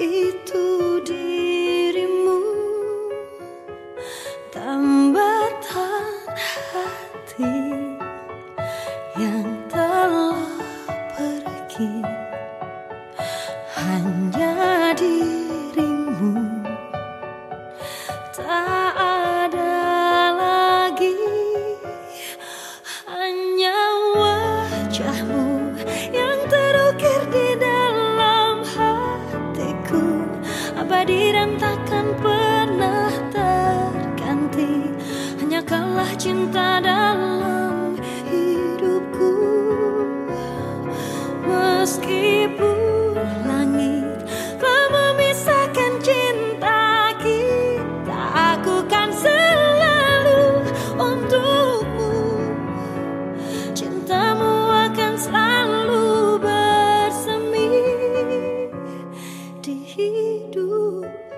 itu di